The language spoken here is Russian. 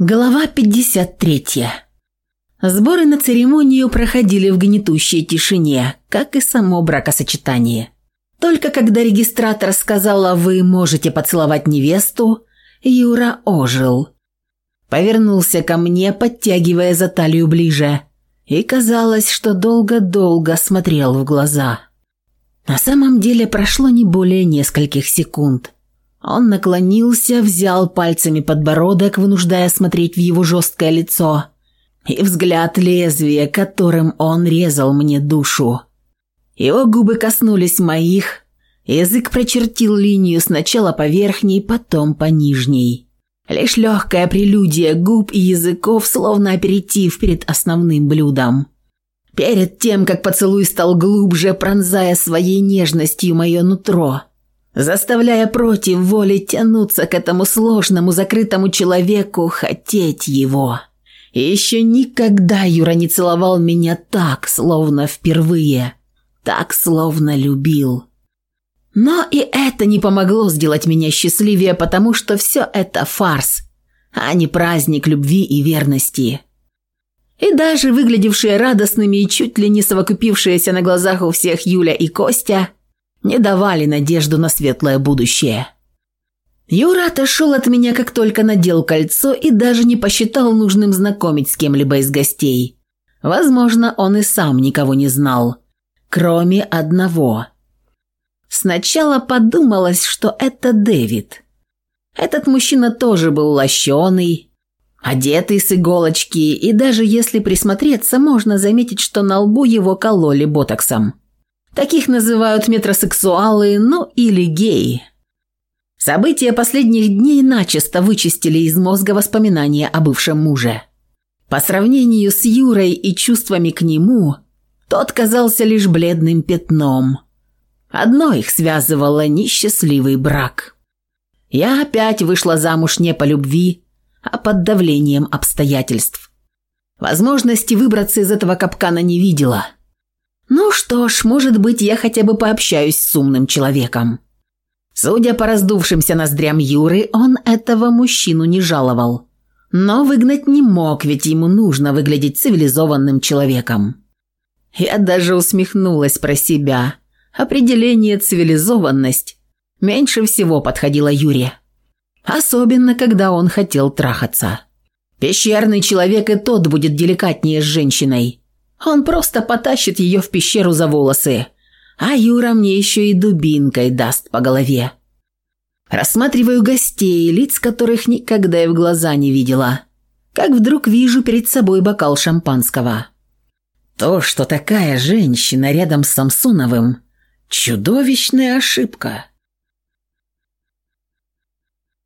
Глава 53. Сборы на церемонию проходили в гнетущей тишине, как и само бракосочетание. Только когда регистратор сказала «Вы можете поцеловать невесту», Юра ожил. Повернулся ко мне, подтягивая за талию ближе. И казалось, что долго-долго смотрел в глаза. На самом деле прошло не более нескольких секунд – он наклонился, взял пальцами подбородок, вынуждая смотреть в его жесткое лицо. И взгляд лезвия, которым он резал мне душу. Его губы коснулись моих, язык прочертил линию сначала по верхней, потом по нижней. Лишь легкое прелюдия губ и языков, словно аперитив перед основным блюдом. Перед тем, как поцелуй стал глубже, пронзая своей нежностью мое нутро – заставляя против воли тянуться к этому сложному закрытому человеку, хотеть его. И еще никогда Юра не целовал меня так, словно впервые, так, словно любил. Но и это не помогло сделать меня счастливее, потому что все это фарс, а не праздник любви и верности. И даже выглядевшие радостными и чуть ли не совокупившиеся на глазах у всех Юля и Костя – не давали надежду на светлое будущее. Юра отошел от меня, как только надел кольцо и даже не посчитал нужным знакомить с кем-либо из гостей. Возможно, он и сам никого не знал, кроме одного. Сначала подумалось, что это Дэвид. Этот мужчина тоже был лощеный, одетый с иголочки, и даже если присмотреться, можно заметить, что на лбу его кололи ботоксом. Таких называют метросексуалы, ну или геи. События последних дней начисто вычистили из мозга воспоминания о бывшем муже. По сравнению с Юрой и чувствами к нему, тот казался лишь бледным пятном. Одно их связывало – несчастливый брак. Я опять вышла замуж не по любви, а под давлением обстоятельств. Возможности выбраться из этого капкана не видела – ну что ж, может быть, я хотя бы пообщаюсь с умным человеком. Судя по раздувшимся ноздрям Юры, он этого мужчину не жаловал. Но выгнать не мог, ведь ему нужно выглядеть цивилизованным человеком. Я даже усмехнулась про себя. Определение «цивилизованность» меньше всего подходило Юре. Особенно, когда он хотел трахаться. Пещерный человек и тот будет деликатнее с женщиной. Он просто потащит ее в пещеру за волосы. А Юра мне еще и дубинкой даст по голове. Рассматриваю гостей, лиц которых никогда и в глаза не видела. Как вдруг вижу перед собой бокал шампанского. То, что такая женщина рядом с Самсоновым – чудовищная ошибка.